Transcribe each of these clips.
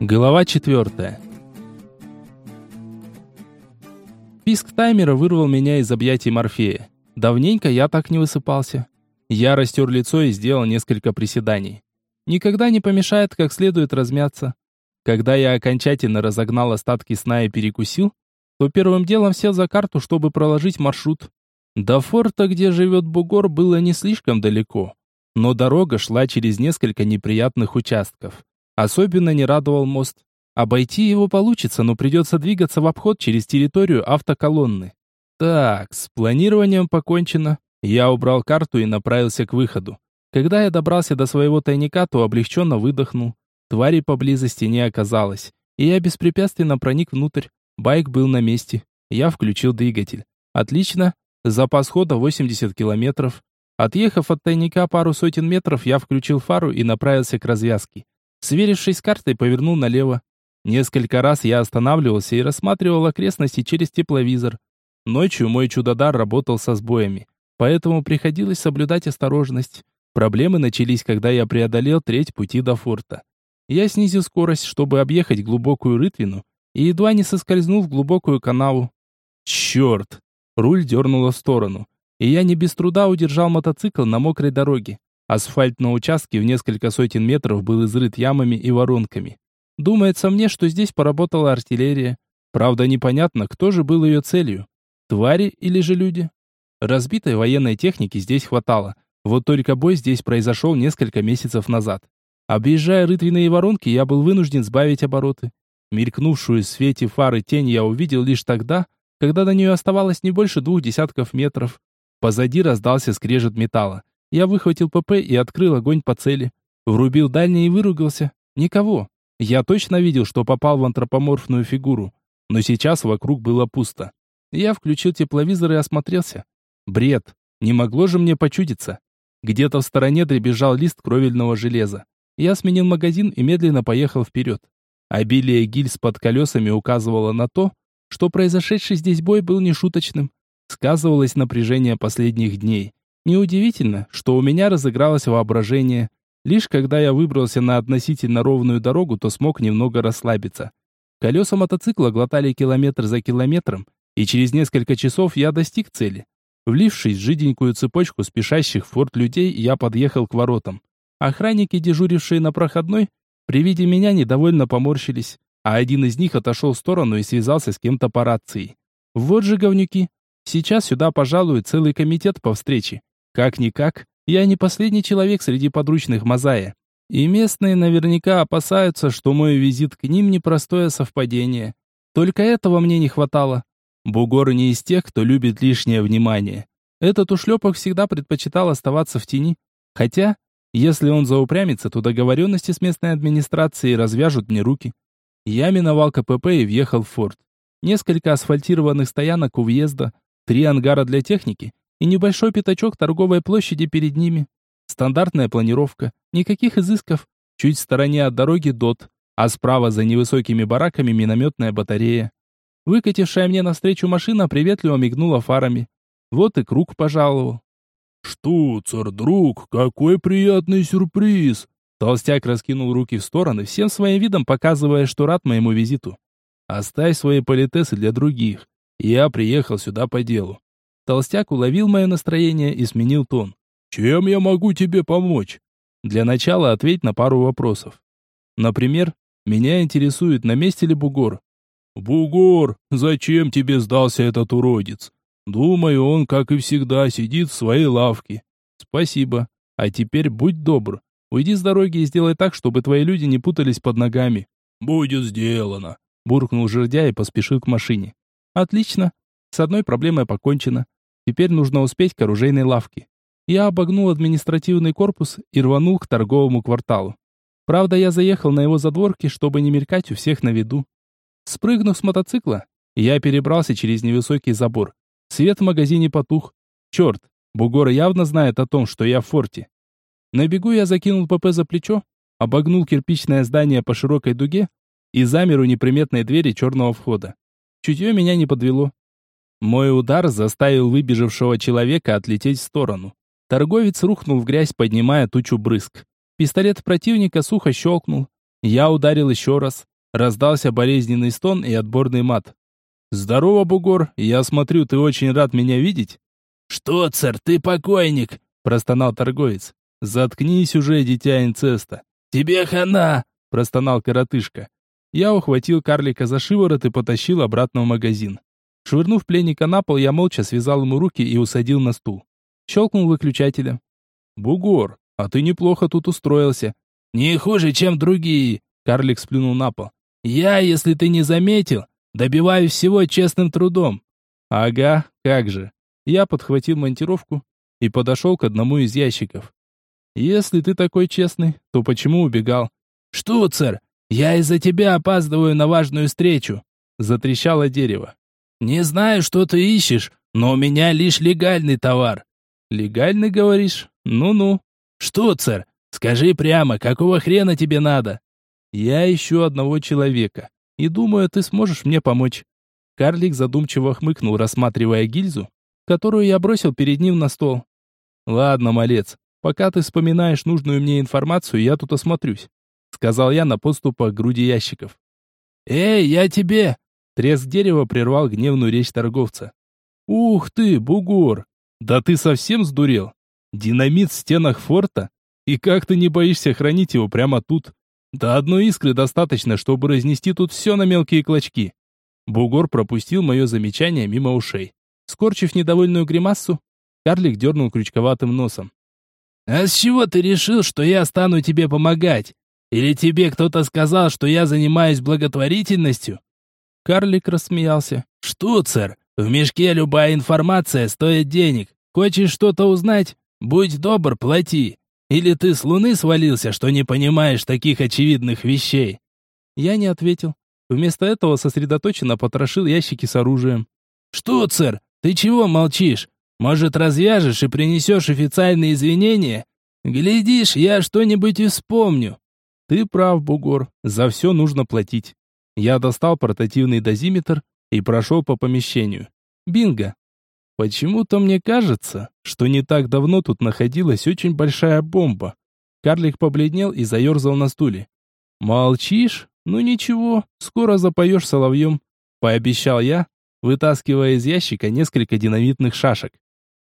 Глава четвертая. Писк таймера вырвал меня из объятий Морфея. Давненько я так не высыпался. Я растер лицо и сделал несколько приседаний. Никогда не помешает как следует размяться. Когда я окончательно разогнал остатки сна и перекусил, то первым делом сел за карту, чтобы проложить маршрут. До форта, где живет бугор, было не слишком далеко, но дорога шла через несколько неприятных участков. Особенно не радовал мост. Обойти его получится, но придется двигаться в обход через территорию автоколонны. Так, с планированием покончено. Я убрал карту и направился к выходу. Когда я добрался до своего тайника, то облегченно выдохнул. Твари поблизости не оказалось, и я беспрепятственно проник внутрь. Байк был на месте. Я включил двигатель. Отлично. Запас хода 80 километров. Отъехав от тайника пару сотен метров, я включил фару и направился к развязке. Сверившись с картой, повернул налево. Несколько раз я останавливался и рассматривал окрестности через тепловизор. Ночью мой чудодар работал со сбоями, поэтому приходилось соблюдать осторожность. Проблемы начались, когда я преодолел треть пути до форта. Я снизил скорость, чтобы объехать глубокую рытвину, и едва не соскользнул в глубокую канаву. Черт! Руль дернуло в сторону, и я не без труда удержал мотоцикл на мокрой дороге. Асфальт на участке в несколько сотен метров был изрыт ямами и воронками. Думается мне, что здесь поработала артиллерия. Правда, непонятно, кто же был ее целью. Твари или же люди? Разбитой военной техники здесь хватало. Вот только бой здесь произошел несколько месяцев назад. Объезжая рытвенные воронки, я был вынужден сбавить обороты. Мелькнувшую в свете фары тень я увидел лишь тогда, когда до нее оставалось не больше двух десятков метров. Позади раздался скрежет металла. Я выхватил ПП и открыл огонь по цели. Врубил дальний и выругался. Никого. Я точно видел, что попал в антропоморфную фигуру. Но сейчас вокруг было пусто. Я включил тепловизор и осмотрелся. Бред. Не могло же мне почудиться. Где-то в стороне дребезжал лист кровельного железа. Я сменил магазин и медленно поехал вперед. Обилие гильз под колесами указывало на то, что произошедший здесь бой был нешуточным. Сказывалось напряжение последних дней. Неудивительно, что у меня разыгралось воображение. Лишь когда я выбрался на относительно ровную дорогу, то смог немного расслабиться. Колеса мотоцикла глотали километр за километром, и через несколько часов я достиг цели. Влившись в жиденькую цепочку спешащих в форт людей, я подъехал к воротам. Охранники, дежурившие на проходной, при виде меня недовольно поморщились, а один из них отошел в сторону и связался с кем-то по рации. Вот же говнюки. Сейчас сюда пожалует целый комитет по встрече. Как-никак, я не последний человек среди подручных Мазая. И местные наверняка опасаются, что мой визит к ним непростое совпадение. Только этого мне не хватало. Бугор не из тех, кто любит лишнее внимание. Этот ушлепок всегда предпочитал оставаться в тени. Хотя, если он заупрямится, то договоренности с местной администрацией развяжут мне руки. Я миновал КПП и въехал в форт. Несколько асфальтированных стоянок у въезда, три ангара для техники и небольшой пятачок торговой площади перед ними. Стандартная планировка, никаких изысков. Чуть в стороне от дороги ДОТ, а справа за невысокими бараками минометная батарея. Выкатившая мне навстречу машина приветливо мигнула фарами. Вот и круг пожаловал. «Штуцер, друг, какой приятный сюрприз!» Толстяк раскинул руки в стороны, всем своим видом показывая, что рад моему визиту. «Оставь свои политесы для других. Я приехал сюда по делу. Толстяк уловил мое настроение и сменил тон. «Чем я могу тебе помочь?» Для начала ответь на пару вопросов. Например, меня интересует, на месте ли бугор. «Бугор, зачем тебе сдался этот уродец? Думаю, он, как и всегда, сидит в своей лавке». «Спасибо. А теперь будь добр. Уйди с дороги и сделай так, чтобы твои люди не путались под ногами». «Будет сделано», — буркнул жердя и поспешил к машине. «Отлично. С одной проблемой покончено. Теперь нужно успеть к оружейной лавке. Я обогнул административный корпус и рванул к торговому кварталу. Правда, я заехал на его задворки, чтобы не мелькать у всех на виду. Спрыгнув с мотоцикла, я перебрался через невысокий забор. Свет в магазине потух. Черт, бугор явно знает о том, что я в форте. На бегу я закинул ПП за плечо, обогнул кирпичное здание по широкой дуге и замер у неприметной двери черного входа. Чутье меня не подвело. Мой удар заставил выбежавшего человека отлететь в сторону. Торговец рухнул в грязь, поднимая тучу брызг. Пистолет противника сухо щелкнул. Я ударил еще раз. Раздался болезненный стон и отборный мат. «Здорово, бугор, я смотрю, ты очень рад меня видеть?» «Что, царь, ты покойник?» – простонал торговец. «Заткнись уже, дитя инцеста!» «Тебе хана!» – простонал коротышка. Я ухватил карлика за шиворот и потащил обратно в магазин. Швырнув пленника на пол, я молча связал ему руки и усадил на стул. Щелкнул выключателем. «Бугор, а ты неплохо тут устроился». «Не хуже, чем другие», — карлик сплюнул на пол. «Я, если ты не заметил, добиваюсь всего честным трудом». «Ага, как же». Я подхватил монтировку и подошел к одному из ящиков. «Если ты такой честный, то почему убегал?» «Штуцер, я из-за тебя опаздываю на важную встречу», — затрещало дерево. «Не знаю, что ты ищешь, но у меня лишь легальный товар». «Легальный, говоришь? Ну-ну». «Штуцер, скажи прямо, какого хрена тебе надо?» «Я ищу одного человека, и думаю, ты сможешь мне помочь». Карлик задумчиво хмыкнул, рассматривая гильзу, которую я бросил перед ним на стол. «Ладно, малец, пока ты вспоминаешь нужную мне информацию, я тут осмотрюсь», сказал я на подступах к груди ящиков. «Эй, я тебе!» Треск дерева прервал гневную речь торговца. «Ух ты, бугор! Да ты совсем сдурел? Динамит в стенах форта? И как ты не боишься хранить его прямо тут? Да одной искры достаточно, чтобы разнести тут все на мелкие клочки». Бугор пропустил мое замечание мимо ушей. Скорчив недовольную гримассу, карлик дернул крючковатым носом. «А с чего ты решил, что я стану тебе помогать? Или тебе кто-то сказал, что я занимаюсь благотворительностью?» Карлик рассмеялся. «Что, царь, в мешке любая информация стоит денег. Хочешь что-то узнать? Будь добр, плати. Или ты с луны свалился, что не понимаешь таких очевидных вещей?» Я не ответил. Вместо этого сосредоточенно потрошил ящики с оружием. «Что, царь, ты чего молчишь? Может, развяжешь и принесешь официальные извинения? Глядишь, я что-нибудь и вспомню». «Ты прав, бугор, за все нужно платить». Я достал портативный дозиметр и прошел по помещению. Бинго! Почему-то мне кажется, что не так давно тут находилась очень большая бомба. Карлик побледнел и заерзал на стуле. «Молчишь? Ну ничего, скоро запоешь соловьем», — пообещал я, вытаскивая из ящика несколько динамитных шашек.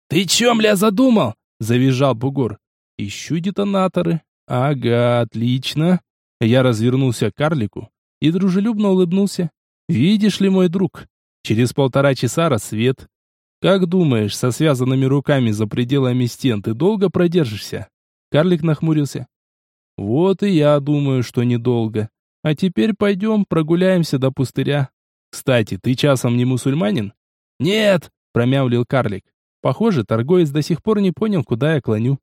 «Ты чем, ля, задумал?» — завизжал бугор. «Ищу детонаторы». «Ага, отлично». Я развернулся к карлику и дружелюбно улыбнулся. «Видишь ли, мой друг, через полтора часа рассвет. Как думаешь, со связанными руками за пределами стен ты долго продержишься?» Карлик нахмурился. «Вот и я думаю, что недолго. А теперь пойдем прогуляемся до пустыря. Кстати, ты часом не мусульманин?» «Нет!» – промямлил карлик. Похоже, торговец до сих пор не понял, куда я клоню.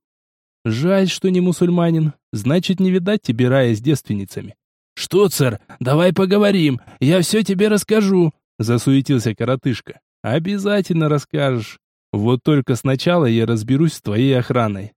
«Жаль, что не мусульманин. Значит, не видать тебе рая с девственницами. «Что, царь, давай поговорим, я все тебе расскажу», — засуетился коротышка. «Обязательно расскажешь. Вот только сначала я разберусь с твоей охраной».